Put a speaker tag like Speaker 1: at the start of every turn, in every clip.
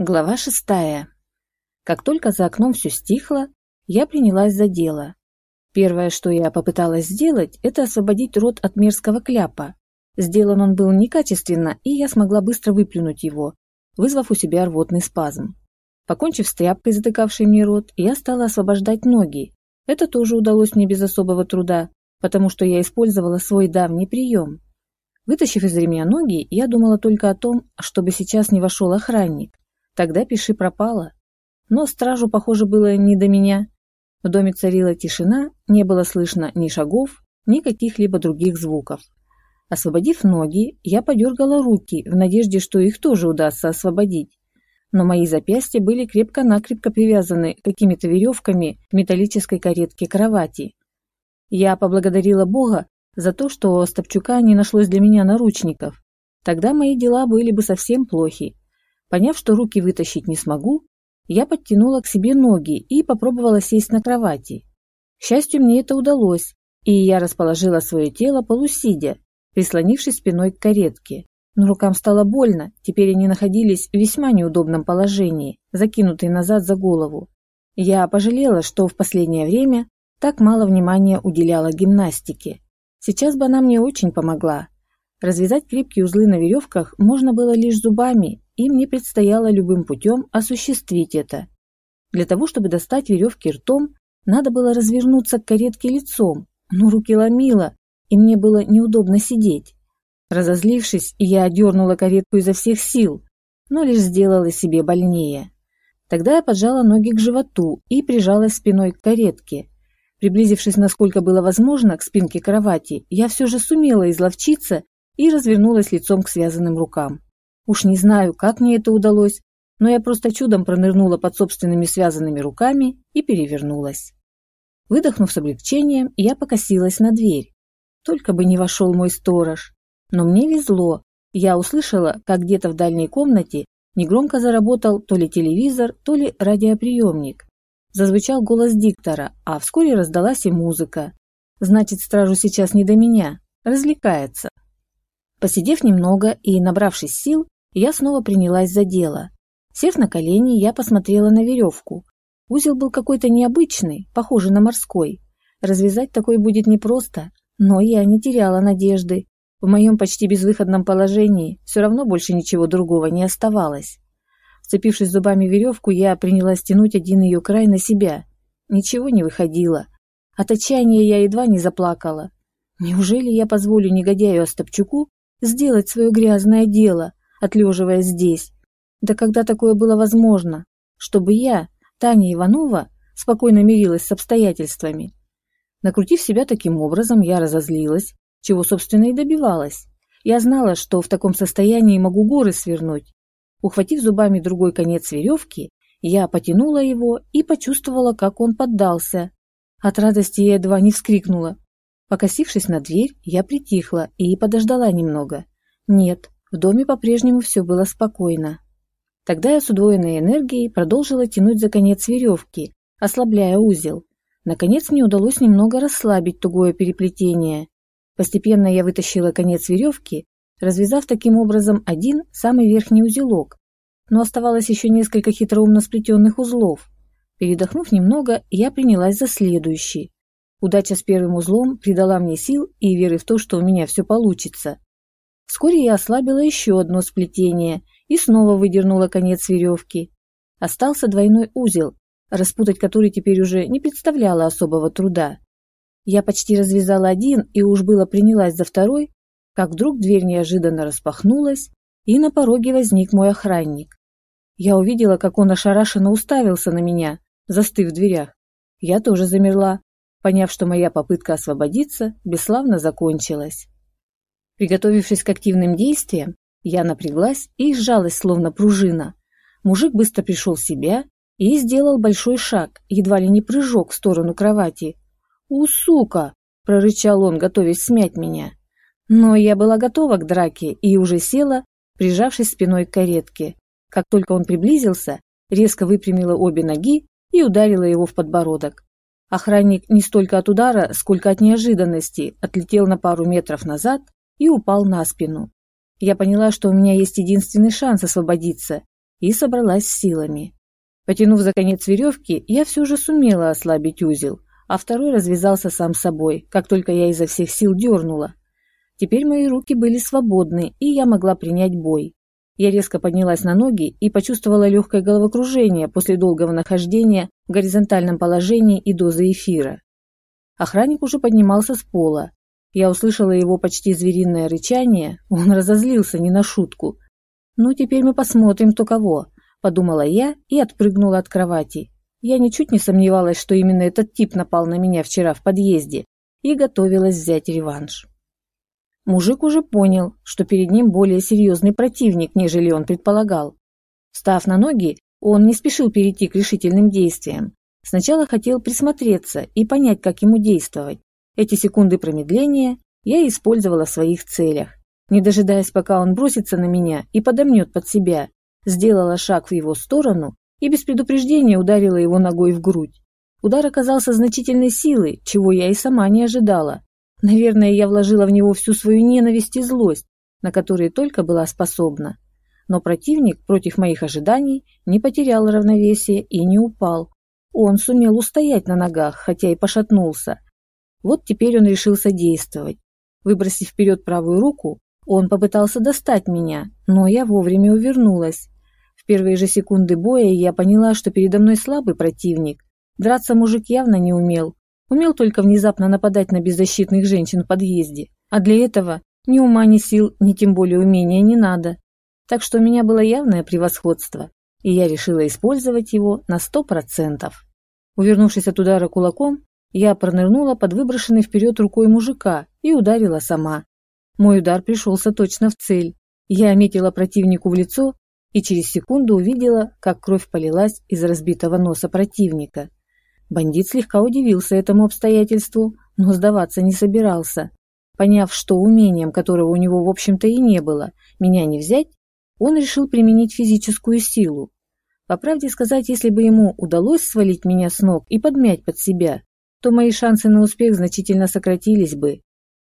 Speaker 1: Глава шестая. Как только за окном все стихло, я принялась за дело. Первое, что я попыталась сделать, это освободить рот от мерзкого кляпа. Сделан он был некачественно, и я смогла быстро выплюнуть его, вызвав у себя рвотный спазм. Покончив с тряпкой, затыкавшей мне рот, я стала освобождать ноги. Это тоже удалось мне без особого труда, потому что я использовала свой давний прием. Вытащив из ремня ноги, я думала только о том, чтобы сейчас не вошел охранник. Тогда пиши пропало. Но стражу, похоже, было не до меня. В доме царила тишина, не было слышно ни шагов, ни каких-либо других звуков. Освободив ноги, я подергала руки в надежде, что их тоже удастся освободить. Но мои запястья были крепко-накрепко привязаны какими-то веревками к металлической каретке кровати. Я поблагодарила Бога за то, что у Остапчука не нашлось для меня наручников. Тогда мои дела были бы совсем плохи. Поняв, что руки вытащить не смогу, я подтянула к себе ноги и попробовала сесть на кровати. К счастью, мне это удалось, и я расположила свое тело полусидя, прислонившись спиной к каретке. Но рукам стало больно, теперь они находились в весьма неудобном положении, закинутые назад за голову. Я пожалела, что в последнее время так мало внимания уделяла гимнастике. Сейчас бы она мне очень помогла. Развязать крепкие узлы на веревках можно было лишь зубами, и мне предстояло любым путем осуществить это. Для того, чтобы достать веревки ртом, надо было развернуться к каретке лицом, но руки ломило, и мне было неудобно сидеть. Разозлившись, я одернула каретку изо всех сил, но лишь сделала себе больнее. Тогда я поджала ноги к животу и прижалась спиной к каретке. Приблизившись, насколько было возможно, к спинке кровати, я все же сумела изловчиться и развернулась лицом к связанным рукам. Уж не знаю, как мне это удалось, но я просто чудом пронырнула под собственными связанными руками и перевернулась. Выдохнув с облегчением, я покосилась на дверь. Только бы не вошел мой сторож. Но мне везло. Я услышала, как где-то в дальней комнате негромко заработал то ли телевизор, то ли радиоприемник. Зазвучал голос диктора, а вскоре раздалась и музыка. Значит, стражу сейчас не до меня, развлекается. Посидев немного и набравшись сил, я снова принялась за дело. Сев на колени, я посмотрела на веревку. Узел был какой-то необычный, похожий на морской. Развязать такой будет непросто, но я не теряла надежды. В моем почти безвыходном положении все равно больше ничего другого не оставалось. Вцепившись зубами в веревку, я принялась тянуть один ее край на себя. Ничего не выходило. От отчаяния я едва не заплакала. Неужели я позволю негодяю Остапчуку сделать свое грязное дело, отлеживая здесь. Да когда такое было возможно? Чтобы я, Таня Иванова, спокойно мирилась с обстоятельствами. Накрутив себя таким образом, я разозлилась, чего, собственно, и добивалась. Я знала, что в таком состоянии могу горы свернуть. Ухватив зубами другой конец веревки, я потянула его и почувствовала, как он поддался. От радости я едва не вскрикнула. Покосившись на дверь, я притихла и подождала немного. Нет, в доме по-прежнему все было спокойно. Тогда я с удвоенной энергией продолжила тянуть за конец веревки, ослабляя узел. Наконец мне удалось немного расслабить тугое переплетение. Постепенно я вытащила конец веревки, развязав таким образом один, самый верхний узелок. Но оставалось еще несколько хитроумно сплетенных узлов. Передохнув немного, я принялась за следующий. Удача с первым узлом придала мне сил и веры в то, что у меня все получится. Вскоре я ослабила еще одно сплетение и снова выдернула конец веревки. Остался двойной узел, распутать который теперь уже не представляло особого труда. Я почти развязала один и уж было принялась за второй, как вдруг дверь неожиданно распахнулась, и на пороге возник мой охранник. Я увидела, как он ошарашенно уставился на меня, застыв в дверях. Я тоже замерла, поняв, что моя попытка освободиться бесславно закончилась. Приготовившись к активным действиям, я напряглась и сжалась, словно пружина. Мужик быстро пришел в себя и сделал большой шаг, едва ли не прыжок в сторону кровати. «У, сука!» – прорычал он, готовясь смять меня. Но я была готова к драке и уже села, прижавшись спиной к каретке. Как только он приблизился, резко выпрямила обе ноги и ударила его в подбородок. Охранник не столько от удара, сколько от неожиданности отлетел на пару метров назад и упал на спину. Я поняла, что у меня есть единственный шанс освободиться, и собралась с силами. Потянув за конец веревки, я все же сумела ослабить узел, а второй развязался сам собой, как только я изо всех сил дернула. Теперь мои руки были свободны, и я могла принять бой. Я резко поднялась на ноги и почувствовала легкое головокружение после долгого нахождения в горизонтальном положении и дозы эфира. Охранник уже поднимался с пола. Я услышала его почти звериное рычание, он разозлился не на шутку. «Ну, теперь мы посмотрим, кто кого», – подумала я и отпрыгнула от кровати. Я ничуть не сомневалась, что именно этот тип напал на меня вчера в подъезде и готовилась взять реванш. Мужик уже понял, что перед ним более серьезный противник, нежели он предполагал. Встав на ноги, он не спешил перейти к решительным действиям. Сначала хотел присмотреться и понять, как ему действовать. Эти секунды промедления я использовала в своих целях. Не дожидаясь, пока он бросится на меня и подомнет под себя, сделала шаг в его сторону и без предупреждения ударила его ногой в грудь. Удар оказался значительной силой, чего я и сама не ожидала. Наверное, я вложила в него всю свою ненависть и злость, на которые только была способна. Но противник, против моих ожиданий, не потерял равновесие и не упал. Он сумел устоять на ногах, хотя и пошатнулся. Вот теперь он решился действовать. Выбросив вперед правую руку, он попытался достать меня, но я вовремя увернулась первые же секунды боя я поняла, что передо мной слабый противник. Драться мужик явно не умел. Умел только внезапно нападать на беззащитных женщин в подъезде. А для этого ни ума, ни сил, ни тем более умения не надо. Так что у меня было явное превосходство, и я решила использовать его на сто процентов. Увернувшись от удара кулаком, я пронырнула под выброшенной вперед рукой мужика и ударила сама. Мой удар пришелся точно в цель. Я метила противнику в лицо и через секунду увидела, как кровь полилась из разбитого носа противника. Бандит слегка удивился этому обстоятельству, но сдаваться не собирался. Поняв, что умением, которого у него в общем-то и не было, меня не взять, он решил применить физическую силу. По правде сказать, если бы ему удалось свалить меня с ног и подмять под себя, то мои шансы на успех значительно сократились бы.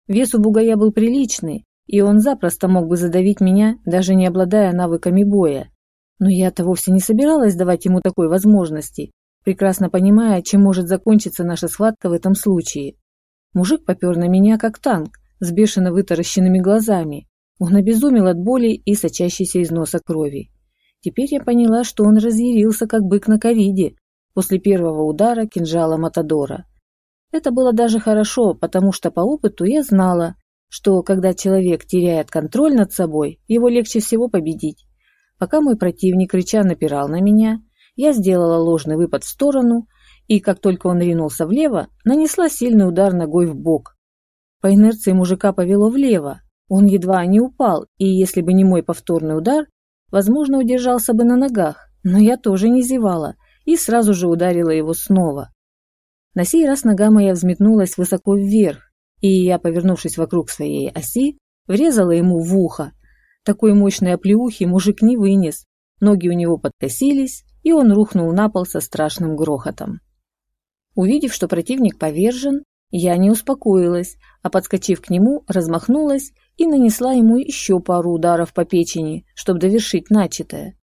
Speaker 1: Вес у бугая был приличный, и он запросто мог бы задавить меня, даже не обладая навыками боя. Но я-то вовсе не собиралась давать ему такой возможности, прекрасно понимая, чем может закончиться наша схватка в этом случае. Мужик попер на меня, как танк, с бешено вытаращенными глазами. Он обезумел от боли и сочащейся из носа крови. Теперь я поняла, что он разъярился, как бык на кориде, после первого удара кинжала Матадора. Это было даже хорошо, потому что по опыту я знала, что когда человек теряет контроль над собой, его легче всего победить. Пока мой противник рыча напирал на меня, я сделала ложный выпад в сторону, и как только он ринулся влево, нанесла сильный удар ногой в бок. По инерции мужика повело влево. Он едва не упал, и если бы не мой повторный удар, возможно, удержался бы на ногах, но я тоже не зевала и сразу же ударила его снова. На сей раз нога моя взметнулась высоко вверх, и я, повернувшись вокруг своей оси, врезала ему в ухо. Такой мощной оплеухи мужик не вынес, ноги у него подкосились, и он рухнул на пол со страшным грохотом. Увидев, что противник повержен, я не успокоилась, а подскочив к нему, размахнулась и нанесла ему еще пару ударов по печени, чтобы довершить начатое.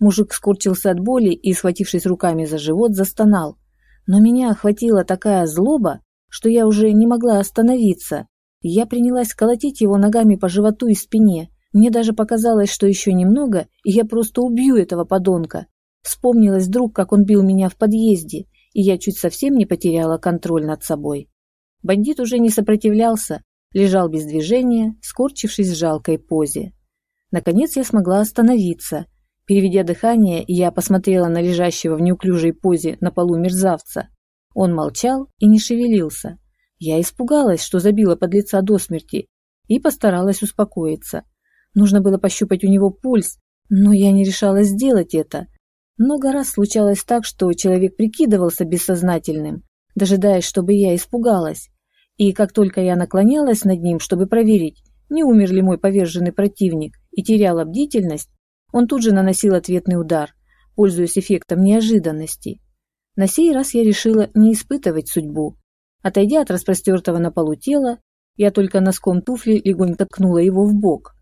Speaker 1: Мужик скорчился от боли и, схватившись руками за живот, застонал. Но меня охватила такая злоба, что я уже не могла остановиться. Я принялась колотить его ногами по животу и спине. Мне даже показалось, что еще немного, и я просто убью этого подонка. Вспомнилось вдруг, как он бил меня в подъезде, и я чуть совсем не потеряла контроль над собой. Бандит уже не сопротивлялся, лежал без движения, скорчившись в жалкой позе. Наконец я смогла остановиться. Переведя дыхание, я посмотрела на лежащего в неуклюжей позе на полу мерзавца. Он молчал и не шевелился. Я испугалась, что забила под лица до смерти, и постаралась успокоиться. Нужно было пощупать у него пульс, но я не решалась сделать это. Много раз случалось так, что человек прикидывался бессознательным, дожидаясь, чтобы я испугалась. И как только я наклонялась над ним, чтобы проверить, не умер ли мой поверженный противник, и теряла бдительность, он тут же наносил ответный удар, пользуясь эффектом неожиданности. На сей раз я решила не испытывать судьбу. Отойдя от распростертого на полу тела, я только носком туфли легонько ткнула его в бок.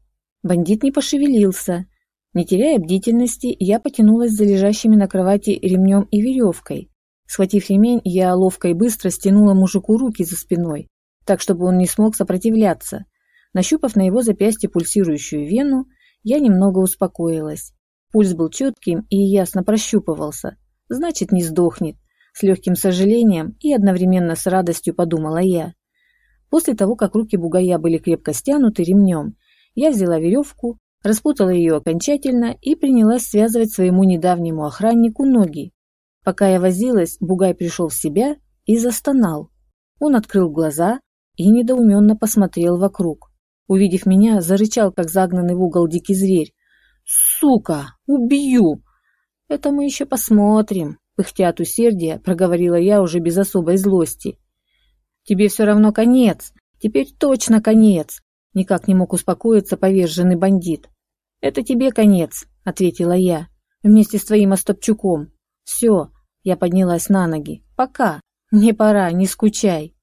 Speaker 1: Бандит не пошевелился. Не теряя бдительности, я потянулась за лежащими на кровати ремнем и веревкой. Схватив ремень, я ловко и быстро стянула мужику руки за спиной, так чтобы он не смог сопротивляться. Нащупав на его запястье пульсирующую вену, я немного успокоилась. Пульс был четким и ясно прощупывался. Значит, не сдохнет. С легким сожалением и одновременно с радостью подумала я. После того, как руки бугая были крепко стянуты ремнем, я взяла веревку, распутала ее окончательно и принялась связывать своему недавнему охраннику ноги. Пока я возилась, бугай пришел в себя и застонал. Он открыл глаза и недоуменно посмотрел вокруг. Увидев меня, зарычал, как загнанный в угол дикий зверь. «Сука! Убью!» «Это мы еще посмотрим», — пыхтя от усердия, проговорила я уже без особой злости. «Тебе все равно конец. Теперь точно конец!» Никак не мог успокоиться поверженный бандит. «Это тебе конец», — ответила я, вместе с твоим Остапчуком. «Все», — я поднялась на ноги, — «пока. Мне пора, не скучай».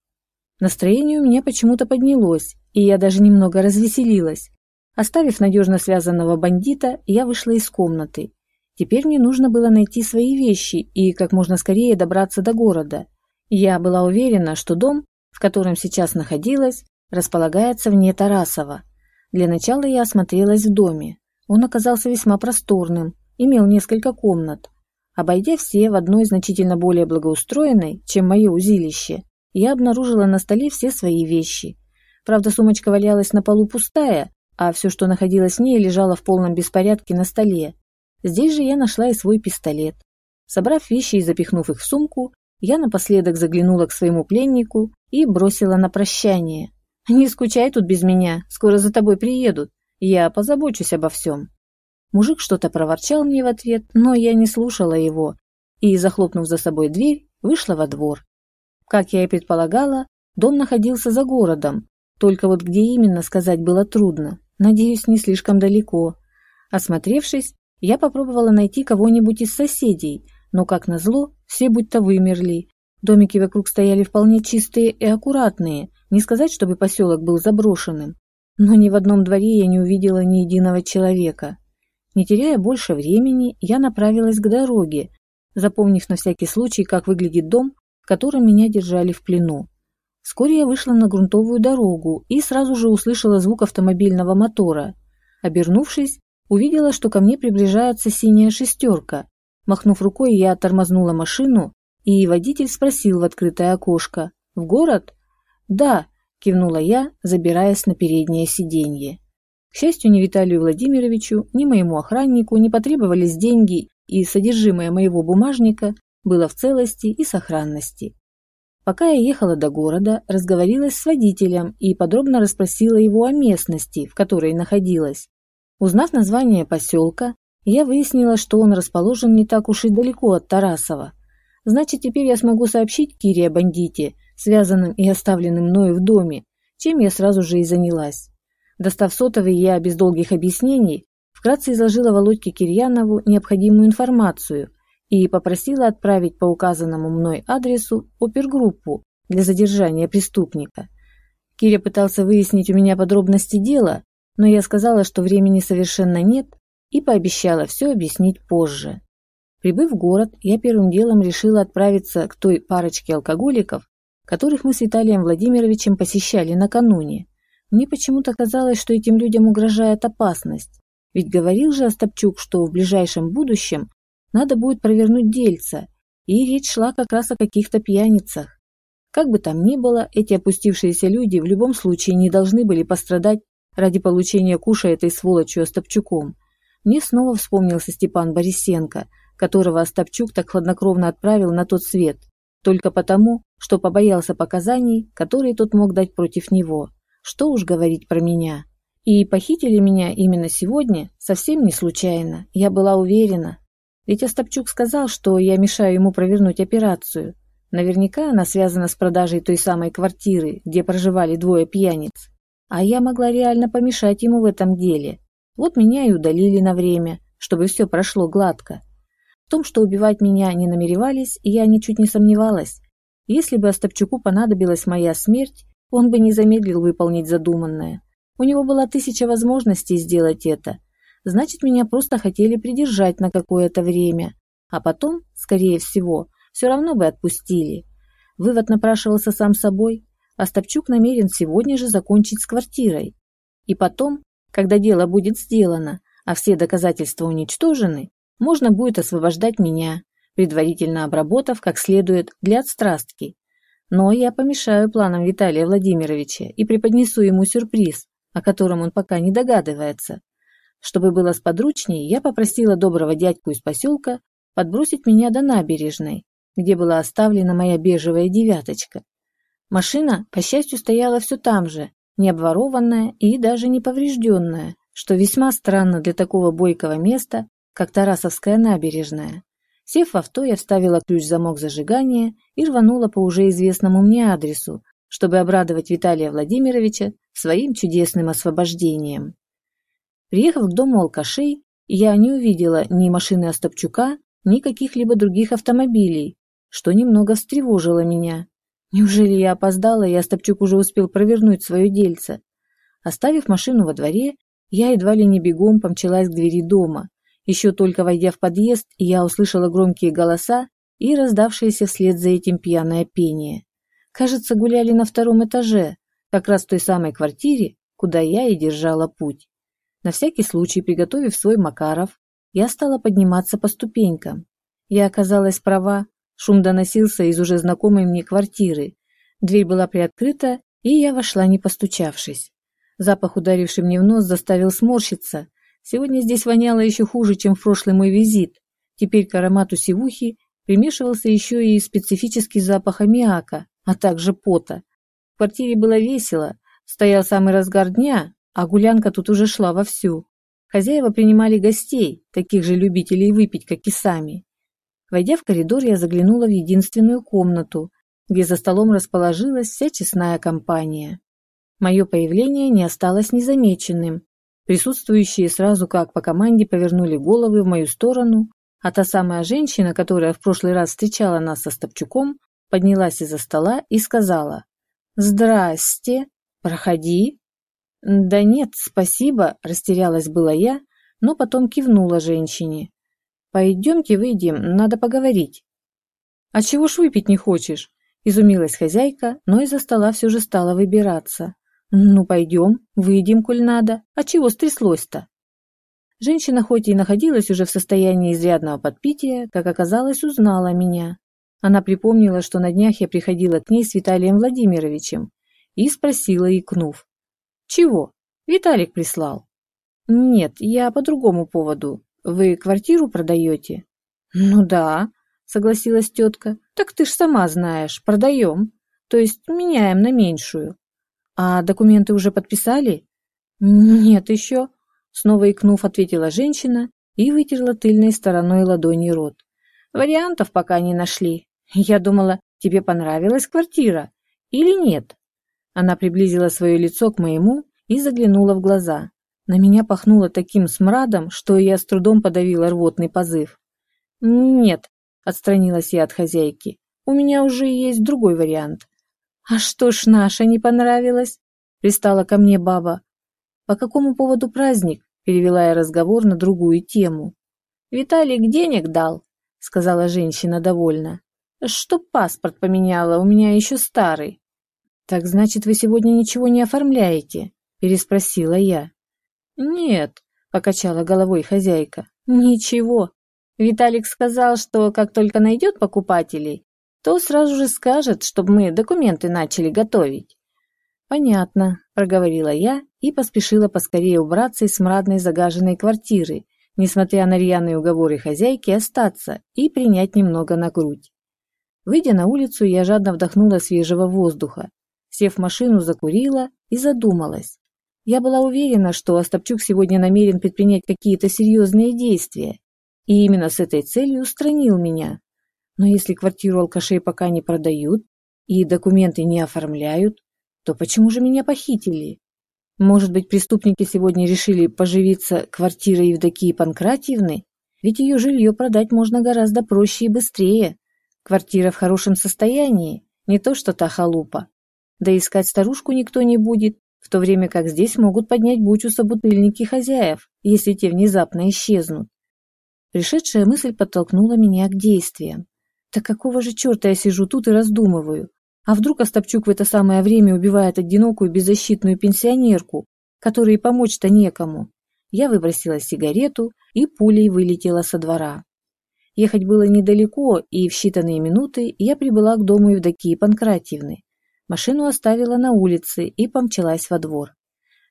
Speaker 1: Настроение у меня почему-то поднялось, и я даже немного развеселилась. Оставив надежно связанного бандита, я вышла из комнаты. Теперь мне нужно было найти свои вещи и как можно скорее добраться до города. Я была уверена, что дом, в котором сейчас находилась, располагается вне Тарасова. Для начала я осмотрелась в доме. Он оказался весьма просторным, имел несколько комнат. Обойдя все в одной значительно более благоустроенной, чем мое узилище, я обнаружила на столе все свои вещи. Правда, сумочка валялась на полу пустая, а все, что находилось в ней, лежало в полном беспорядке на столе. Здесь же я нашла и свой пистолет. Собрав вещи и запихнув их в сумку, я напоследок заглянула к своему пленнику и бросила на прощание. «Не скучай тут без меня, скоро за тобой приедут. Я позабочусь обо всем». Мужик что-то проворчал мне в ответ, но я не слушала его и, захлопнув за собой дверь, вышла во двор. Как я и предполагала, дом находился за городом, только вот где именно сказать было трудно. Надеюсь, не слишком далеко. Осмотревшись, я попробовала найти кого-нибудь из соседей, но, как назло, все будто вымерли. Домики вокруг стояли вполне чистые и аккуратные, не сказать, чтобы поселок был заброшенным но ни в одном дворе я не увидела ни единого человека. Не теряя больше времени, я направилась к дороге, запомнив на всякий случай, как выглядит дом, в котором меня держали в плену. Вскоре я вышла на грунтовую дорогу и сразу же услышала звук автомобильного мотора. Обернувшись, увидела, что ко мне приближается синяя шестерка. Махнув рукой, я тормознула машину, и водитель спросил в открытое окошко «В город?» «Да», – кивнула я, забираясь на переднее сиденье. К счастью, ни Виталию Владимировичу, ни моему охраннику не потребовались деньги, и содержимое моего бумажника было в целости и сохранности. Пока я ехала до города, разговорилась с водителем и подробно расспросила его о местности, в которой находилась. Узнав название поселка, я выяснила, что он расположен не так уж и далеко от Тарасова. Значит, теперь я смогу сообщить Кире о бандите связанным и оставленным мною в доме, чем я сразу же и занялась. Достав сотовый, я без долгих объяснений вкратце изложила Володьке Кирьянову необходимую информацию и попросила отправить по указанному мной адресу опергруппу для задержания преступника. Киря пытался выяснить у меня подробности дела, но я сказала, что времени совершенно нет, и пообещала все объяснить позже. Прибыв в город, я первым делом решила отправиться к той парочке алкоголиков, которых мы с Виталием Владимировичем посещали накануне. Мне почему-то казалось, что этим людям угрожает опасность. Ведь говорил же Остапчук, что в ближайшем будущем надо будет провернуть дельца, и речь шла как раз о каких-то пьяницах. Как бы там ни было, эти опустившиеся люди в любом случае не должны были пострадать ради получения куша этой сволочью Остапчуком. Мне снова вспомнился Степан Борисенко, которого Остапчук так хладнокровно отправил на тот свет только потому, что побоялся показаний, которые тот мог дать против него. Что уж говорить про меня. И похитили меня именно сегодня совсем не случайно, я была уверена. Ведь Остапчук сказал, что я мешаю ему провернуть операцию. Наверняка она связана с продажей той самой квартиры, где проживали двое пьяниц. А я могла реально помешать ему в этом деле. Вот меня и удалили на время, чтобы все прошло гладко. В том, что убивать меня не намеревались, я ничуть не сомневалась. Если бы Остапчуку понадобилась моя смерть, он бы не замедлил выполнить задуманное. У него была тысяча возможностей сделать это. Значит, меня просто хотели придержать на какое-то время, а потом, скорее всего, все равно бы отпустили. Вывод напрашивался сам собой. Остапчук намерен сегодня же закончить с квартирой. И потом, когда дело будет сделано, а все доказательства уничтожены, можно будет освобождать меня, предварительно обработав как следует для отстрастки. Но я помешаю планам Виталия Владимировича и преподнесу ему сюрприз, о котором он пока не догадывается. Чтобы было сподручнее, я попросила доброго дядьку из поселка подбросить меня до набережной, где была оставлена моя бежевая девяточка. Машина, по счастью, стояла все там же, не обворованная и даже не поврежденная, что весьма странно для такого бойкого места, как Тарасовская набережная. Сев в авто, я вставила ключ в замок зажигания и рванула по уже известному мне адресу, чтобы обрадовать Виталия Владимировича своим чудесным освобождением. Приехав к дому алкашей, я не увидела ни машины Остапчука, ни каких-либо других автомобилей, что немного встревожило меня. Неужели я опоздала, и Остапчук уже успел провернуть свое дельце? Оставив машину во дворе, я едва ли не бегом помчалась к двери дома. Еще только войдя в подъезд, я услышала громкие голоса и раздавшееся вслед за этим пьяное пение. Кажется, гуляли на втором этаже, как раз в той самой квартире, куда я и держала путь. На всякий случай, приготовив свой Макаров, я стала подниматься по ступенькам. Я оказалась права, шум доносился из уже знакомой мне квартиры. Дверь была приоткрыта, и я вошла, не постучавшись. Запах, ударивший мне в нос, заставил сморщиться. Сегодня здесь воняло еще хуже, чем в прошлый мой визит. Теперь к аромату сивухи примешивался еще и специфический запах аммиака, а также пота. В квартире было весело, стоял самый разгар дня, а гулянка тут уже шла вовсю. Хозяева принимали гостей, таких же любителей выпить, как и сами. Войдя в коридор, я заглянула в единственную комнату, где за столом расположилась вся честная компания. Мое появление не осталось незамеченным. Присутствующие сразу как по команде повернули головы в мою сторону, а та самая женщина, которая в прошлый раз встречала нас со Стопчуком, поднялась из-за стола и сказала «Здрасте, проходи». «Да нет, спасибо», – растерялась была я, но потом кивнула женщине. «Пойдемте выйдем, надо поговорить». «А чего ж выпить не хочешь?» – изумилась хозяйка, но из-за стола все же стала выбираться. «Ну, пойдем, выйдем, коль надо. А чего стряслось-то?» Женщина хоть и находилась уже в состоянии изрядного подпития, как оказалось, узнала меня. Она припомнила, что на днях я приходила к ней с Виталием Владимировичем и спросила, икнув. «Чего? Виталик прислал». «Нет, я по другому поводу. Вы квартиру продаете?» «Ну да», — согласилась тетка. «Так ты ж сама знаешь, продаем. То есть меняем на меньшую». «А документы уже подписали?» «Нет еще», — снова икнув, ответила женщина и вытерла тыльной стороной ладони рот. «Вариантов пока не нашли. Я думала, тебе понравилась квартира или нет?» Она приблизила свое лицо к моему и заглянула в глаза. На меня пахнуло таким смрадом, что я с трудом подавила рвотный позыв. «Нет», — отстранилась я от хозяйки, — «у меня уже есть другой вариант». «А что ж наша не понравилась?» — пристала ко мне баба. «По какому поводу праздник?» — перевела я разговор на другую тему. «Виталик денег дал», — сказала женщина довольно. «Чтоб паспорт поменяла, у меня еще старый». «Так значит, вы сегодня ничего не оформляете?» – переспросила я. «Нет», – покачала головой хозяйка. «Ничего. Виталик сказал, что как только найдет покупателей, то сразу же скажет, чтобы мы документы начали готовить». «Понятно», – проговорила я и поспешила поскорее убраться из смрадной загаженной квартиры, несмотря на рьяные уговоры хозяйки остаться и принять немного на грудь. Выйдя на улицу, я жадно вдохнула свежего воздуха. Сев в машину, закурила и задумалась. Я была уверена, что Остапчук сегодня намерен предпринять какие-то серьезные действия, и именно с этой целью устранил меня. Но если квартиру алкашей пока не продают и документы не оформляют, то почему же меня похитили? Может быть, преступники сегодня решили поживиться квартирой Евдокии Панкратьевны? Ведь ее жилье продать можно гораздо проще и быстрее. Квартира в хорошем состоянии, не то что та халупа. Да искать старушку никто не будет, в то время как здесь могут поднять бучу собутыльники хозяев, если те внезапно исчезнут. Пришедшая мысль подтолкнула меня к действиям. Так какого же черта я сижу тут и раздумываю? А вдруг Остапчук в это самое время убивает одинокую беззащитную пенсионерку, которой помочь-то некому? Я выбросила сигарету и пулей вылетела со двора. Ехать было недалеко, и в считанные минуты я прибыла к дому Евдокии Панкратьевны. Машину оставила на улице и помчалась во двор.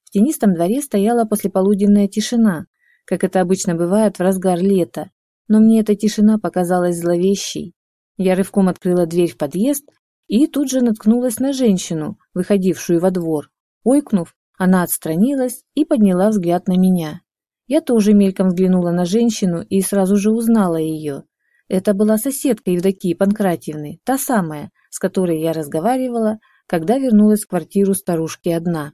Speaker 1: В тенистом дворе стояла послеполуденная тишина, как это обычно бывает в разгар лета, но мне эта тишина показалась зловещей. Я рывком открыла дверь в подъезд и тут же наткнулась на женщину, выходившую во двор. Ойкнув, она отстранилась и подняла взгляд на меня. Я тоже мельком взглянула на женщину и сразу же узнала ее. Это была соседка Евдокии Панкратьевны, та самая, с которой я разговаривала, когда вернулась в квартиру старушки одна.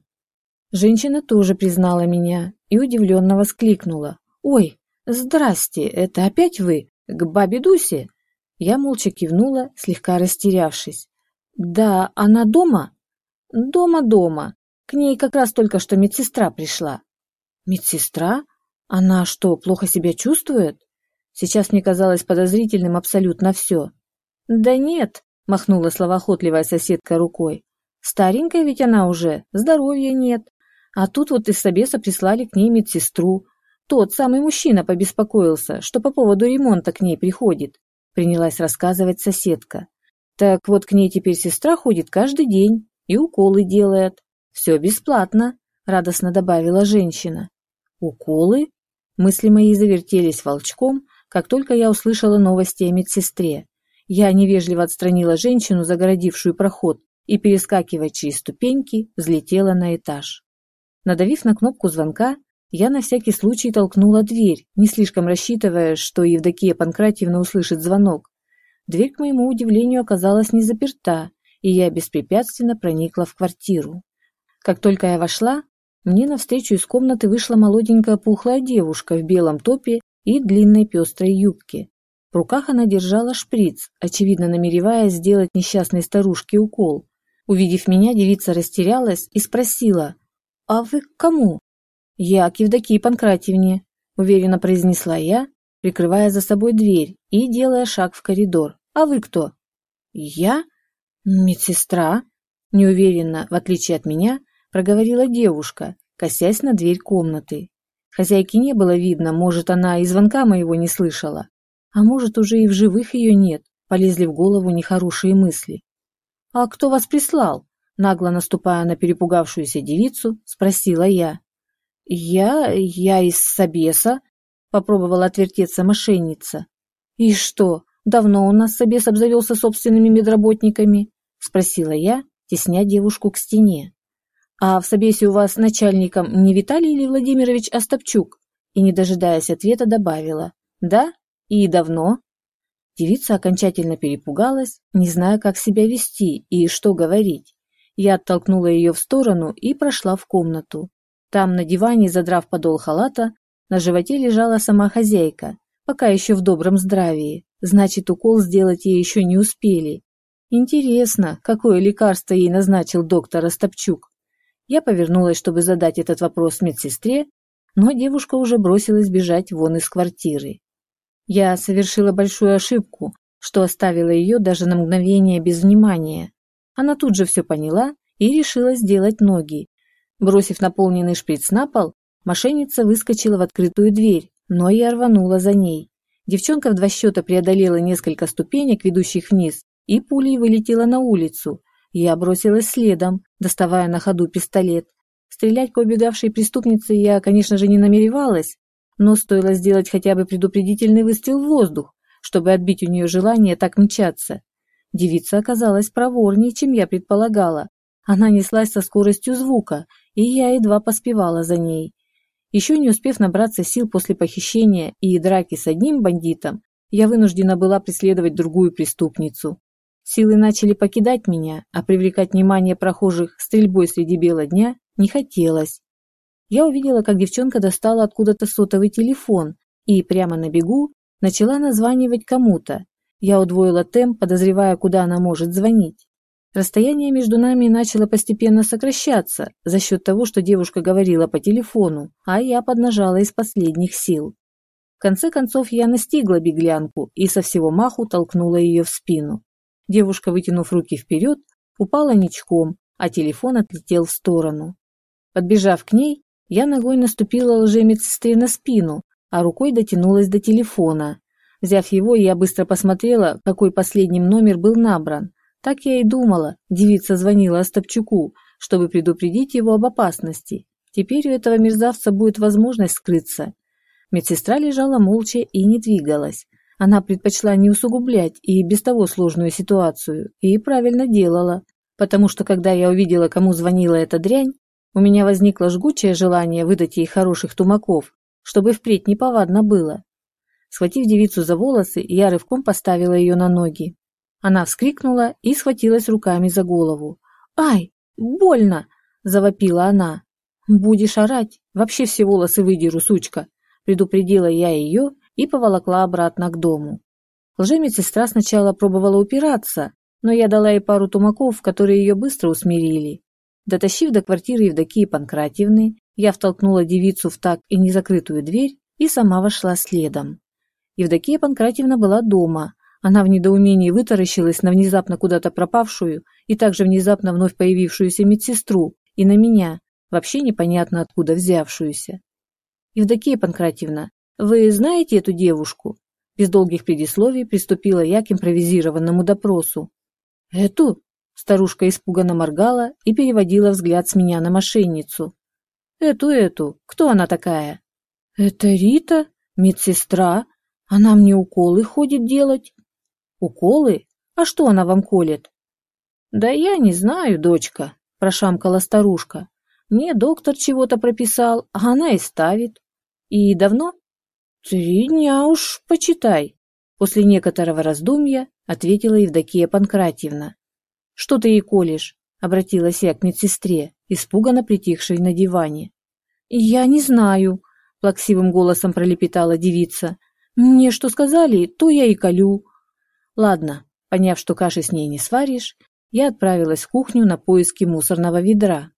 Speaker 1: Женщина тоже признала меня и удивленно воскликнула. «Ой, здрасте, это опять вы? К бабе Дусе?» Я молча кивнула, слегка растерявшись. «Да, она дома?» «Дома-дома. К ней как раз только что медсестра пришла». «Медсестра? Она что, плохо себя чувствует? Сейчас мне казалось подозрительным абсолютно все. Да нет, махнула словоохотливая соседка рукой. Старенькая ведь она уже, здоровья нет. А тут вот из собеса прислали к ней медсестру. Тот самый мужчина побеспокоился, что по поводу ремонта к ней приходит. Принялась рассказывать соседка. Так вот к ней теперь сестра ходит каждый день и уколы делает. Все бесплатно, радостно добавила женщина. Уколы? Мысли мои завертелись волчком, как только я услышала новости о медсестре. Я невежливо отстранила женщину, загородившую проход, и, перескакивая через ступеньки, взлетела на этаж. Надавив на кнопку звонка, я на всякий случай толкнула дверь, не слишком рассчитывая, что Евдокия Панкратьевна услышит звонок. Дверь, к моему удивлению, оказалась не заперта, и я беспрепятственно проникла в квартиру. Как только я вошла, мне навстречу из комнаты вышла молоденькая пухлая девушка в белом топе и длинной пестрой юбке. В руках она держала шприц, очевидно намереваясь сделать несчастной старушке укол. Увидев меня, девица растерялась и спросила, «А вы к кому?» «Я к Евдокии Панкратьевне», — уверенно произнесла я, прикрывая за собой дверь и делая шаг в коридор. «А вы кто?» «Я? Медсестра?» Неуверенно, в отличие от меня, проговорила девушка, косясь на дверь комнаты. Хозяйки не было видно, может, она и звонка моего не слышала, а может, уже и в живых ее нет, полезли в голову нехорошие мысли. «А кто вас прислал?» Нагло наступая на перепугавшуюся девицу, спросила я. «Я... я из Собеса», — попробовала отвертеться мошенница. «И что, давно у нас Собес обзавелся собственными медработниками?» — спросила я, тесня девушку к стене. «А в собесе у вас начальником не Виталий или Владимирович Остапчук?» И, не дожидаясь ответа, добавила. «Да? И давно?» Девица окончательно перепугалась, не зная, как себя вести и что говорить. Я оттолкнула ее в сторону и прошла в комнату. Там, на диване, задрав подол халата, на животе лежала сама хозяйка, пока еще в добром здравии. Значит, укол сделать ей еще не успели. Интересно, какое лекарство ей назначил доктор Остапчук. Я повернулась, чтобы задать этот вопрос медсестре, но девушка уже бросилась бежать вон из квартиры. Я совершила большую ошибку, что оставила ее даже на мгновение без внимания. Она тут же все поняла и решила сделать ноги. Бросив наполненный шприц на пол, мошенница выскочила в открытую дверь, но я рванула за ней. Девчонка в два счета преодолела несколько ступенек, ведущих вниз, и пулей вылетела на улицу, я бросилась следом, доставая на ходу пистолет. Стрелять по убегавшей преступнице я, конечно же, не намеревалась, но стоило сделать хотя бы предупредительный выстрел в воздух, чтобы отбить у нее желание так мчаться. Девица оказалась проворнее, чем я предполагала. Она неслась со скоростью звука, и я едва поспевала за ней. Еще не успев набраться сил после похищения и драки с одним бандитом, я вынуждена была преследовать другую преступницу. Силы начали покидать меня, а привлекать внимание прохожих стрельбой среди бела дня не хотелось. Я увидела, как девчонка достала откуда-то сотовый телефон и прямо на бегу начала названивать кому-то. Я удвоила темп, подозревая, куда она может звонить. Расстояние между нами начало постепенно сокращаться за счет того, что девушка говорила по телефону, а я поднажала из последних сил. В конце концов я настигла беглянку и со всего маху толкнула ее в спину. Девушка, вытянув руки вперед, упала ничком, а телефон отлетел в сторону. Подбежав к ней, я ногой наступила лжемедсестре на спину, а рукой дотянулась до телефона. Взяв его, я быстро посмотрела, какой последним номер был набран. Так я и думала, девица звонила Остапчуку, чтобы предупредить его об опасности. Теперь у этого мерзавца будет возможность скрыться. Медсестра лежала молча и не двигалась. Она предпочла не усугублять и без того сложную ситуацию, и правильно делала, потому что когда я увидела, кому звонила эта дрянь, у меня возникло жгучее желание выдать ей хороших тумаков, чтобы впредь неповадно было. Схватив девицу за волосы, я рывком поставила ее на ноги. Она вскрикнула и схватилась руками за голову. «Ай, больно!» – завопила она. «Будешь орать, вообще все волосы выдеру, сучка!» – предупредила я ее и поволокла обратно к дому. Лжемедсестра сначала пробовала упираться, но я дала ей пару тумаков, которые ее быстро усмирили. Дотащив до квартиры Евдокии Панкратьевны, я втолкнула девицу в так и незакрытую дверь и сама вошла следом. Евдокия Панкратьевна была дома. Она в недоумении вытаращилась на внезапно куда-то пропавшую и также внезапно вновь появившуюся медсестру и на меня, вообще непонятно откуда взявшуюся. «Евдокия Панкратьевна, вы знаете эту девушку?» Без долгих предисловий приступила я к импровизированному допросу. «Эту?» Старушка испуганно моргала и переводила взгляд с меня на мошенницу. «Эту-эту, кто она такая?» «Это Рита, медсестра. Она мне уколы ходит делать». «Уколы? А что она вам колет?» «Да я не знаю, дочка», – прошамкала старушка. «Мне доктор чего-то прописал, а она и ставит». «И давно?» «Три дня уж, почитай», – после некоторого раздумья ответила Евдокия Панкратьевна. «Что ты ей колешь?» – обратилась я к медсестре, испуганно притихшей на диване. «Я не знаю», – плаксивым голосом пролепетала девица. «Мне что сказали, то я и колю». «Ладно», поняв, что каши с ней не сваришь, я отправилась в кухню на поиски мусорного ведра.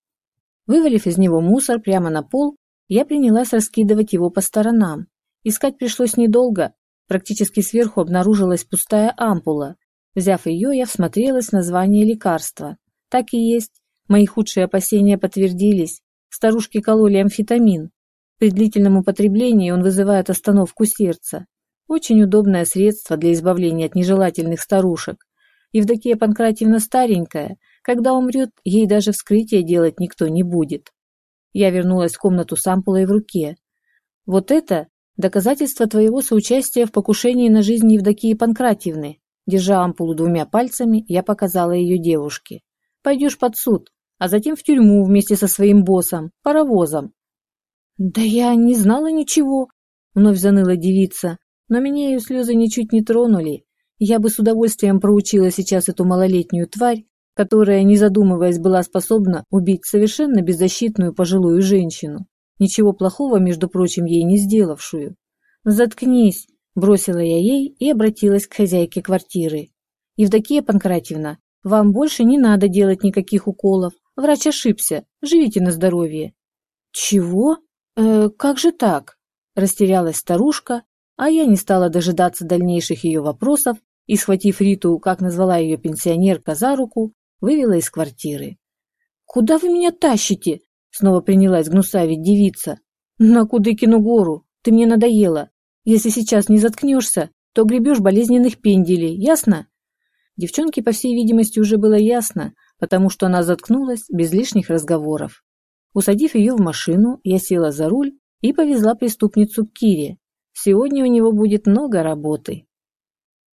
Speaker 1: Вывалив из него мусор прямо на пол, я принялась раскидывать его по сторонам. Искать пришлось недолго. Практически сверху обнаружилась пустая ампула. Взяв ее, я всмотрелась в название лекарства. Так и есть. Мои худшие опасения подтвердились. Старушки кололи амфетамин. При длительном употреблении он вызывает остановку сердца. Очень удобное средство для избавления от нежелательных старушек. Евдокия Панкратьевна старенькая. Когда умрет, ей даже вскрытие делать никто не будет. Я вернулась в комнату с ампулой в руке. Вот это доказательство твоего соучастия в покушении на жизнь Евдокии Панкратьевны. Держа ампулу двумя пальцами, я показала ее девушке. Пойдешь под суд, а затем в тюрьму вместе со своим боссом, паровозом. Да я не знала ничего, вновь заныла девица, но меня ее слезы ничуть не тронули. Я бы с удовольствием проучила сейчас эту малолетнюю тварь, которая, не задумываясь, была способна убить совершенно беззащитную пожилую женщину, ничего плохого, между прочим, ей не сделавшую. «Заткнись!» – бросила я ей и обратилась к хозяйке квартиры. «Евдокия Панкратьевна, вам больше не надо делать никаких уколов. Врач ошибся. Живите на здоровье». «Чего? Э, как же так?» – растерялась старушка, а я не стала дожидаться дальнейших ее вопросов и, схватив Риту, как назвала ее пенсионерка, за руку, вывела из квартиры. «Куда вы меня тащите?» — снова принялась гнусавить девица. «На Кудыкину гору. Ты мне надоела. Если сейчас не заткнешься, то гребешь болезненных пенделей, ясно?» Девчонке, по всей видимости, уже было ясно, потому что она заткнулась без лишних разговоров. Усадив ее в машину, я села за руль и повезла преступницу к Кире. Сегодня у него будет много работы.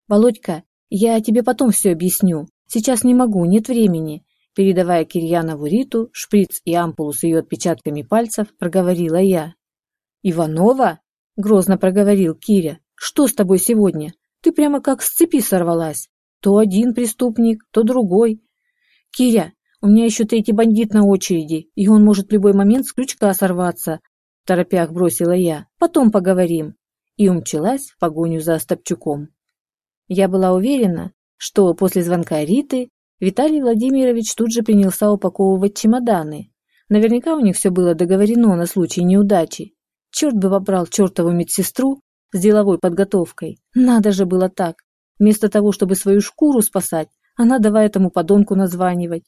Speaker 1: «Володька, я тебе потом все объясню. Сейчас не могу, нет времени. Передавая Кирьянову Риту, шприц и ампулу с ее отпечатками пальцев, проговорила я. «Иванова?» – грозно проговорил Киря. «Что с тобой сегодня? Ты прямо как с цепи сорвалась. То один преступник, то другой. Киря, у меня еще третий бандит на очереди, и он может в любой момент с крючка сорваться», – торопях бросила я. «Потом поговорим». И умчалась в погоню за Остапчуком. Я была уверена, что после звонка Риты Виталий Владимирович тут же принялся упаковывать чемоданы. Наверняка у них все было договорено на случай неудачи. Черт бы вобрал чертову медсестру с деловой подготовкой. Надо же было так. Вместо того, чтобы свою шкуру спасать, она давай этому подонку названивать.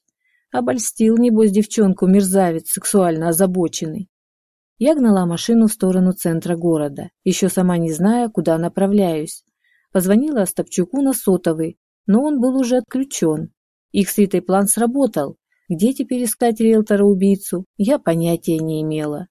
Speaker 1: Обольстил, небось, девчонку мерзавец, сексуально озабоченный. Я гнала машину в сторону центра города, еще сама не зная, куда направляюсь. Позвонила Остапчуку на сотовый, но он был уже отключен. Их с Ритой план сработал. Где теперь искать риэлтора-убийцу, я понятия не имела.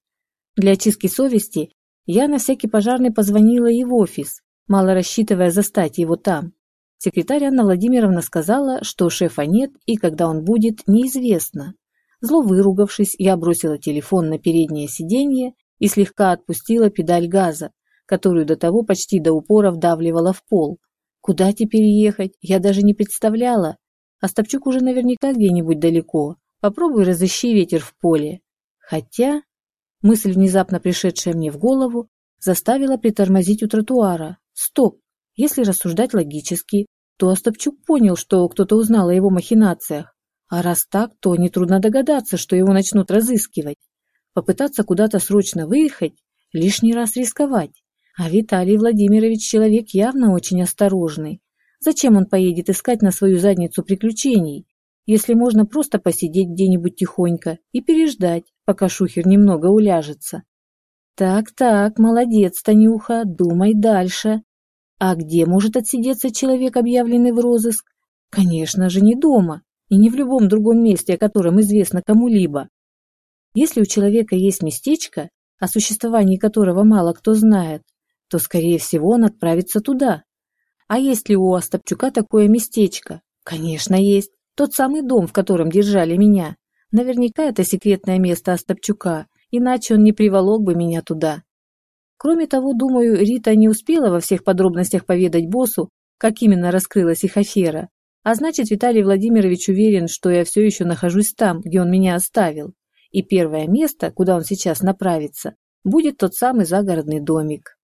Speaker 1: Для очистки совести я на всякий пожарный позвонила и в офис, мало рассчитывая застать его там. Секретарь Анна Владимировна сказала, что шефа нет и когда он будет, неизвестно. Зло выругавшись, я бросила телефон на переднее сиденье и слегка отпустила педаль газа, которую до того почти до упора вдавливала в пол. Куда теперь ехать, я даже не представляла. Остапчук уже наверняка где-нибудь далеко. Попробуй разыщи ветер в поле. Хотя... Мысль, внезапно пришедшая мне в голову, заставила притормозить у тротуара. Стоп! Если рассуждать логически, то Остапчук понял, что кто-то узнал о его махинациях. А раз так, то нетрудно догадаться, что его начнут разыскивать. Попытаться куда-то срочно выехать, лишний раз рисковать. А Виталий Владимирович человек явно очень осторожный. Зачем он поедет искать на свою задницу приключений, если можно просто посидеть где-нибудь тихонько и переждать, пока шухер немного уляжется? Так-так, молодец, Танюха, думай дальше. А где может отсидеться человек, объявленный в розыск? Конечно же, не дома и не в любом другом месте, о котором известно кому-либо. Если у человека есть местечко, о существовании которого мало кто знает, то, скорее всего, он отправится туда. А есть ли у Остапчука такое местечко? Конечно, есть. Тот самый дом, в котором держали меня. Наверняка это секретное место Остапчука, иначе он не приволок бы меня туда. Кроме того, думаю, Рита не успела во всех подробностях поведать боссу, как именно раскрылась их афера. А значит, Виталий Владимирович уверен, что я все еще нахожусь там, где он меня оставил. И первое место, куда он сейчас направится, будет тот самый загородный домик.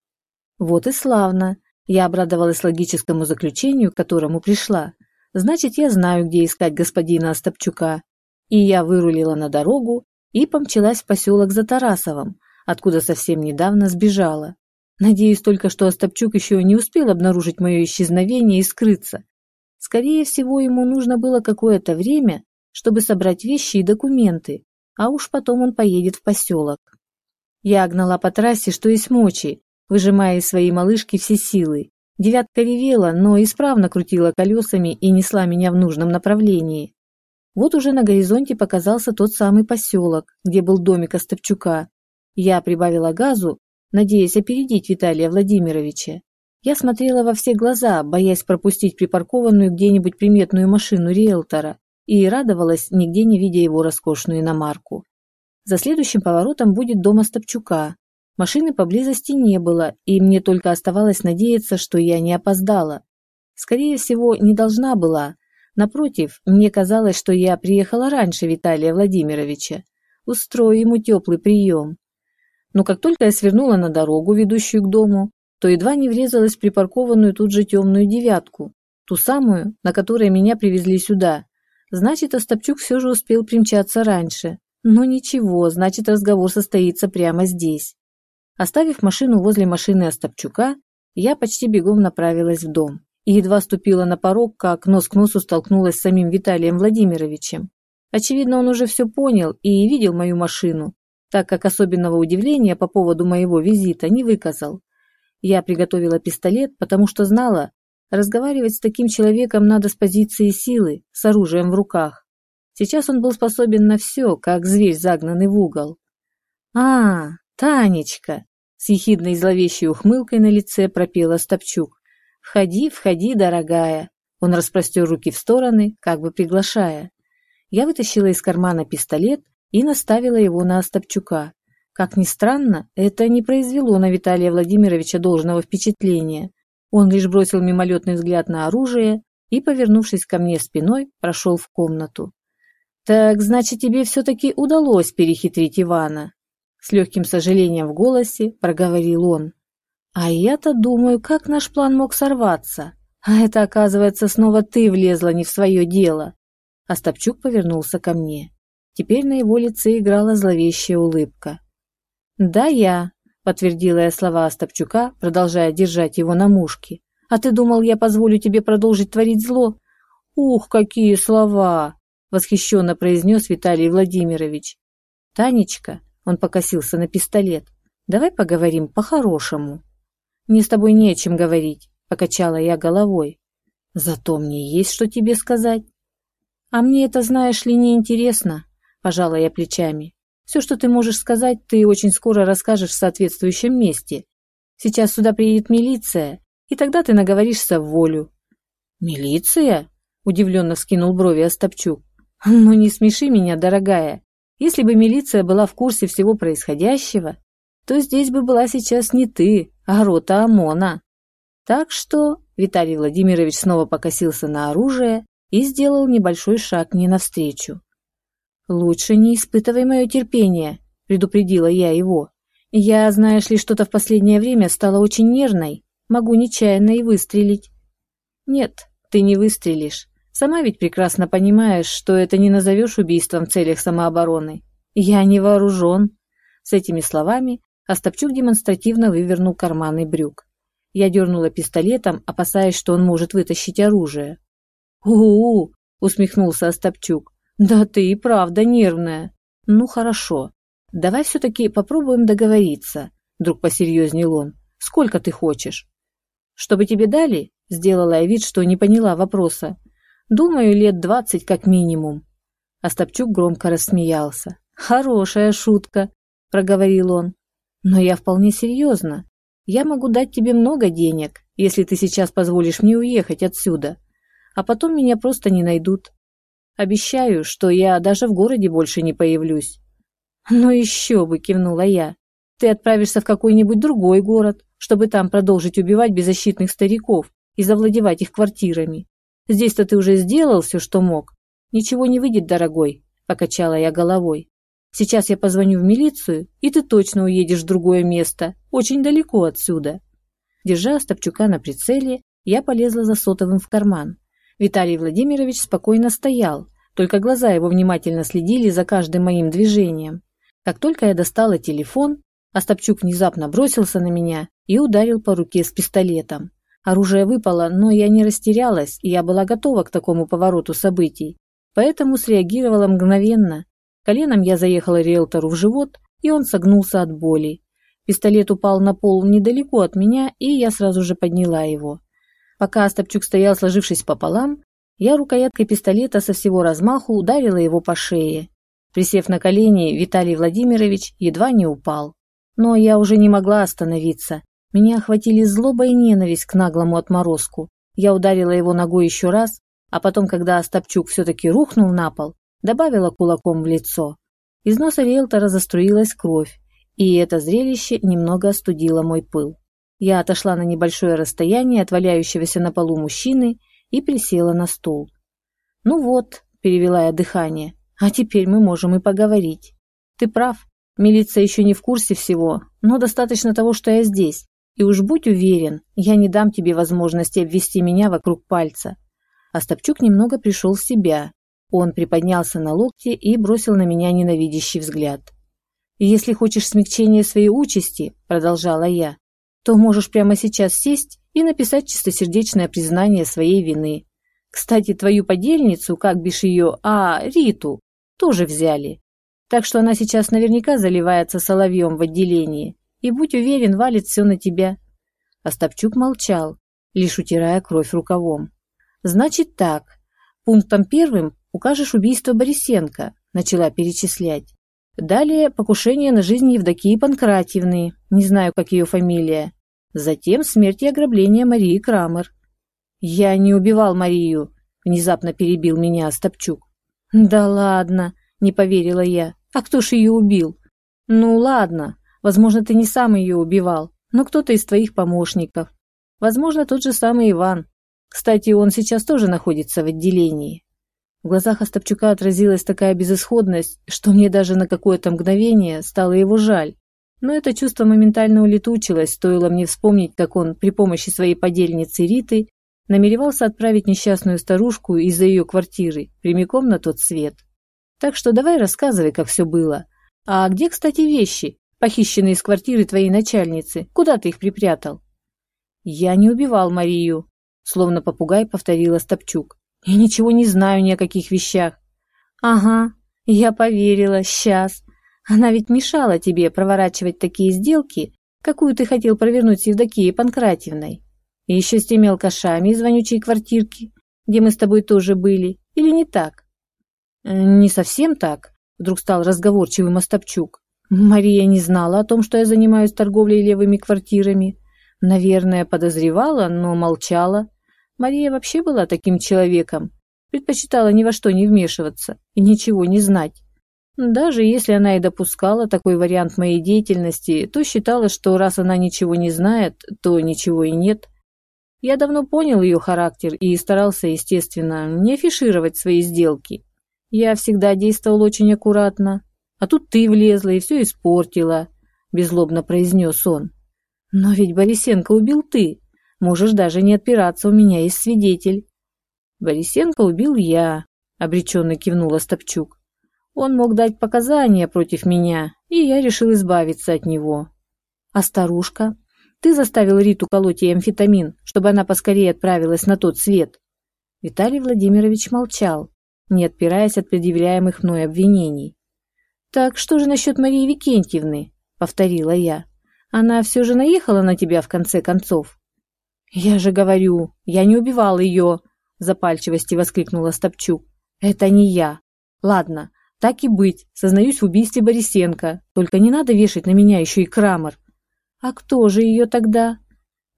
Speaker 1: Вот и славно. Я обрадовалась логическому заключению, к которому пришла. Значит, я знаю, где искать господина Остапчука. И я вырулила на дорогу и помчалась в поселок за Тарасовым, откуда совсем недавно сбежала. Надеюсь только, что Остапчук еще не успел обнаружить мое исчезновение и скрыться. Скорее всего, ему нужно было какое-то время, чтобы собрать вещи и документы, а уж потом он поедет в поселок. Я гнала по трассе, что есть мочи, выжимая из своей малышки все силы. Девятка ревела, но исправно крутила колесами и несла меня в нужном направлении. Вот уже на горизонте показался тот самый поселок, где был домик Остапчука. Я прибавила газу, надеясь опередить Виталия Владимировича. Я смотрела во все глаза, боясь пропустить припаркованную где-нибудь приметную машину риэлтора, и радовалась, нигде не видя его роскошную иномарку. За следующим поворотом будет дом Остапчука, Машины поблизости не было, и мне только оставалось надеяться, что я не опоздала. Скорее всего, не должна была. Напротив, мне казалось, что я приехала раньше Виталия Владимировича. Устрою ему теплый прием. Но как только я свернула на дорогу, ведущую к дому, то едва не врезалась в припаркованную тут же темную девятку, ту самую, на которой меня привезли сюда. Значит, Остапчук все же успел примчаться раньше. Но ничего, значит, разговор состоится прямо здесь. Оставив машину возле машины Остапчука, я почти бегом направилась в дом и едва ступила на порог, как нос к носу столкнулась с самим Виталием Владимировичем. Очевидно, он уже все понял и видел мою машину, так как особенного удивления по поводу моего визита не выказал. Я приготовила пистолет, потому что знала, разговаривать с таким человеком надо с позиции силы, с оружием в руках. Сейчас он был способен на все, как зверь, загнанный в угол. «А, «Танечка!» — с ехидной зловещей ухмылкой на лице пропела Стопчук. «Входи, входи, дорогая!» Он распростер руки в стороны, как бы приглашая. Я вытащила из кармана пистолет и наставила его на Остапчука. Как ни странно, это не произвело на Виталия Владимировича должного впечатления. Он лишь бросил мимолетный взгляд на оружие и, повернувшись ко мне спиной, прошел в комнату. «Так, значит, тебе все-таки удалось перехитрить Ивана?» С легким сожалением в голосе проговорил он. А я-то думаю, как наш план мог сорваться. А это, оказывается, снова ты влезла не в свое дело. Остапчук повернулся ко мне. Теперь на его лице играла зловещая улыбка. «Да, я», — подтвердила я слова Остапчука, продолжая держать его на мушке. «А ты думал, я позволю тебе продолжить творить зло?» «Ух, какие слова!» — восхищенно произнес Виталий Владимирович. «Танечка», — он покосился на пистолет, — «давай поговорим по-хорошему». «Мне с тобой не о чем говорить», — покачала я головой. «Зато мне есть что тебе сказать». «А мне это, знаешь ли, не интересно», — пожала я плечами. «Все, что ты можешь сказать, ты очень скоро расскажешь в соответствующем месте. Сейчас сюда приедет милиция, и тогда ты наговоришься в волю». «Милиция?» — удивленно вскинул брови Остапчук. «Ну не смеши меня, дорогая. Если бы милиция была в курсе всего происходящего, то здесь бы была сейчас не ты, а рота ОМОНа. Так что Виталий Владимирович снова покосился на оружие и сделал небольшой шаг мне навстречу. «Лучше не испытывай мое терпение», — предупредила я его. «Я, знаешь ли, что-то в последнее время стала очень нервной. Могу нечаянно и выстрелить». «Нет, ты не выстрелишь. Сама ведь прекрасно понимаешь, что это не назовешь убийством в целях самообороны. Я не вооружен». С этими словами Остапчук демонстративно вывернул карманы брюк. Я дернула пистолетом, опасаясь, что он может вытащить оружие. «У-у-у!» — усмехнулся Остапчук. «Да ты и правда нервная. Ну, хорошо. Давай все-таки попробуем договориться», — вдруг посерьезнел он. «Сколько ты хочешь?» «Чтобы тебе дали?» — сделала я вид, что не поняла вопроса. «Думаю, лет двадцать как минимум». Остапчук громко рассмеялся. «Хорошая шутка», — проговорил он. Но я вполне серьезно. Я могу дать тебе много денег, если ты сейчас позволишь мне уехать отсюда. А потом меня просто не найдут. Обещаю, что я даже в городе больше не появлюсь. Ну еще бы, кивнула я. Ты отправишься в какой-нибудь другой город, чтобы там продолжить убивать беззащитных стариков и завладевать их квартирами. Здесь-то ты уже сделал все, что мог. Ничего не выйдет, дорогой, покачала я головой. Сейчас я позвоню в милицию, и ты точно уедешь в другое место, очень далеко отсюда. Держа Остапчука на прицеле, я полезла за сотовым в карман. Виталий Владимирович спокойно стоял, только глаза его внимательно следили за каждым моим движением. Как только я достала телефон, Остапчук внезапно бросился на меня и ударил по руке с пистолетом. Оружие выпало, но я не растерялась, и я была готова к такому повороту событий, поэтому среагировала мгновенно Коленом я заехала риэлтору в живот, и он согнулся от боли. Пистолет упал на пол недалеко от меня, и я сразу же подняла его. Пока Остапчук стоял, сложившись пополам, я рукояткой пистолета со всего размаху ударила его по шее. Присев на колени, Виталий Владимирович едва не упал. Но я уже не могла остановиться. Меня охватили злоба и ненависть к наглому отморозку. Я ударила его ногой еще раз, а потом, когда Остапчук все-таки рухнул на пол, добавила кулаком в лицо. Из носа риэлтора заструилась кровь, и это зрелище немного остудило мой пыл. Я отошла на небольшое расстояние от валяющегося на полу мужчины и присела на стул. «Ну вот», — перевела я дыхание, — «а теперь мы можем и поговорить. Ты прав, милиция еще не в курсе всего, но достаточно того, что я здесь. И уж будь уверен, я не дам тебе возможности обвести меня вокруг пальца». Остапчук немного пришел в себя он приподнялся на локте и бросил на меня ненавидящий взгляд. «Если хочешь смягчения своей участи», — продолжала я, «то можешь прямо сейчас сесть и написать чистосердечное признание своей вины. Кстати, твою подельницу, как бишь ее, а, Риту, тоже взяли. Так что она сейчас наверняка заливается соловьем в отделении, и, будь уверен, валит все на тебя». Остапчук молчал, лишь утирая кровь рукавом. «Значит так, пунктом первым укажешь убийство Борисенко», – начала перечислять. Далее покушение на жизнь Евдокии Панкратьевны, не знаю, как ее фамилия. Затем смерть и ограбление Марии Крамер. «Я не убивал Марию», – внезапно перебил меня Остапчук. «Да ладно», – не поверила я. «А кто ж ее убил?» «Ну ладно, возможно, ты не сам ее убивал, но кто-то из твоих помощников. Возможно, тот же самый Иван. Кстати, он сейчас тоже находится в отделении. В глазах Остапчука отразилась такая безысходность, что мне даже на какое-то мгновение стало его жаль. Но это чувство моментально улетучилось, стоило мне вспомнить, как он при помощи своей подельницы Риты намеревался отправить несчастную старушку из-за ее квартиры прямиком на тот свет. Так что давай рассказывай, как все было. А где, кстати, вещи, похищенные из квартиры твоей начальницы? Куда ты их припрятал? Я не убивал Марию, словно попугай повторила Стопчук. Я ничего не знаю ни о каких вещах. Ага, я поверила, сейчас. Она ведь мешала тебе проворачивать такие сделки, какую ты хотел провернуть с Евдокией Панкратьевной. И еще с теми алкашами из вонючей квартирки, где мы с тобой тоже были. Или не так? Э, не совсем так, вдруг стал разговорчивым Остапчук. Мария не знала о том, что я занимаюсь торговлей левыми квартирами. Наверное, подозревала, но молчала. Мария вообще была таким человеком, предпочитала ни во что не вмешиваться и ничего не знать. Даже если она и допускала такой вариант моей деятельности, то считала, что раз она ничего не знает, то ничего и нет. Я давно понял ее характер и старался, естественно, не афишировать свои сделки. Я всегда действовал очень аккуратно. А тут ты влезла и все испортила, беззлобно произнес он. Но ведь Борисенко убил ты. Можешь даже не отпираться, у меня есть свидетель. Борисенко убил я, обреченно кивнула Стопчук. Он мог дать показания против меня, и я решил избавиться от него. А старушка? Ты заставил Риту колоть ей амфетамин, чтобы она поскорее отправилась на тот свет. Виталий Владимирович молчал, не отпираясь от предъявляемых мной обвинений. «Так что же насчет Марии Викентьевны?» — повторила я. «Она все же наехала на тебя в конце концов?» «Я же говорю, я не убивал ее!» — запальчивости воскликнула Стопчук. «Это не я. Ладно, так и быть, сознаюсь в убийстве Борисенко. Только не надо вешать на меня еще и Крамер. А кто же ее тогда?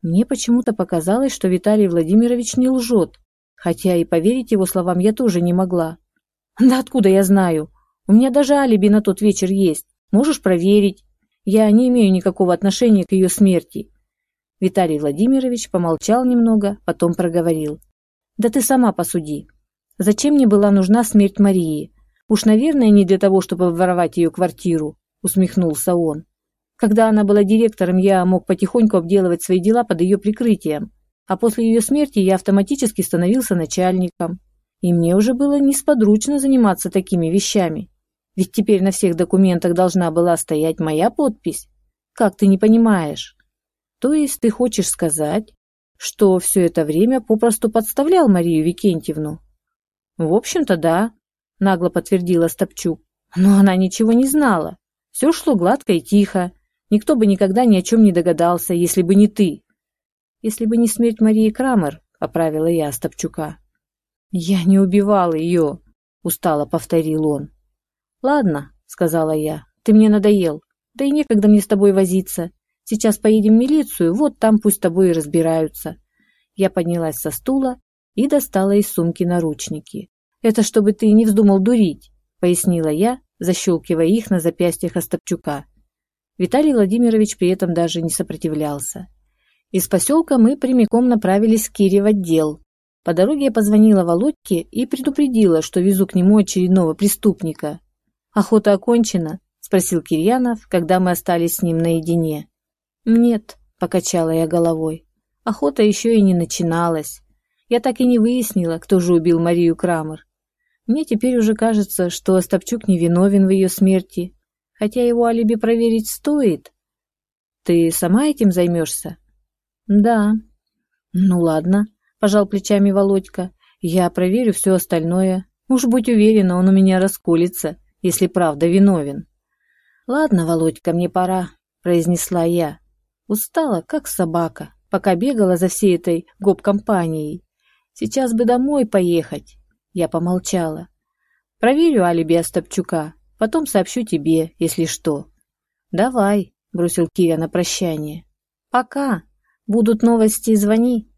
Speaker 1: Мне почему-то показалось, что Виталий Владимирович не лжет, хотя и поверить его словам я тоже не могла. Да откуда я знаю? У меня даже алиби на тот вечер есть. Можешь проверить. Я не имею никакого отношения к ее смерти. Виталий Владимирович помолчал немного, потом проговорил. Да ты сама посуди. Зачем мне была нужна смерть Марии? Уж, наверное, не для того, чтобы воровать ее квартиру, усмехнулся он. Когда она была директором, я мог потихоньку обделывать свои дела под ее прикрытием, а после ее смерти я автоматически становился начальником. И мне уже было несподручно заниматься такими вещами. Ведь теперь на всех документах должна была стоять моя подпись. Как ты не понимаешь? То есть ты хочешь сказать, что все это время попросту подставлял Марию Викентьевну? В общем-то, да, нагло подтвердила Стопчук. Но она ничего не знала. Все шло гладко и тихо. Никто бы никогда ни о чем не догадался, если бы не ты. Если бы не смерть Марии Крамер, оправила я Стопчука. Я не убивала ее, устало повторил он. Ладно, сказала я, ты мне надоел. Да и некогда мне с тобой возиться. Сейчас поедем в милицию, вот там пусть с тобой и разбираются. Я поднялась со стула и достала из сумки наручники. «Это чтобы ты не вздумал дурить», — пояснила я, защелкивая их на запястьях Остапчука. Виталий Владимирович при этом даже не сопротивлялся. Из поселка мы прямиком направились к Кире в отдел. По дороге я позвонила Володьке и предупредила, что везу к нему очередного преступника. «Охота окончена?» – спросил Кирьянов, когда мы остались с ним наедине. «Нет», – покачала я головой. «Охота еще и не начиналась. Я так и не выяснила, кто же убил Марию Крамер. Мне теперь уже кажется, что Остапчук невиновен в ее смерти, хотя его алиби проверить стоит. Ты сама этим займешься? Да. Ну ладно, пожал плечами Володька. Я проверю все остальное. Уж будь уверена, он у меня расколется, если правда виновен. Ладно, Володька, мне пора, произнесла я. Устала, как собака, пока бегала за всей этой гоп-компанией. Сейчас бы домой поехать. Я помолчала. Проверю алиби Остапчука, потом сообщу тебе, если что. Давай, бросил Киря на прощание. Пока. Будут новости, звони.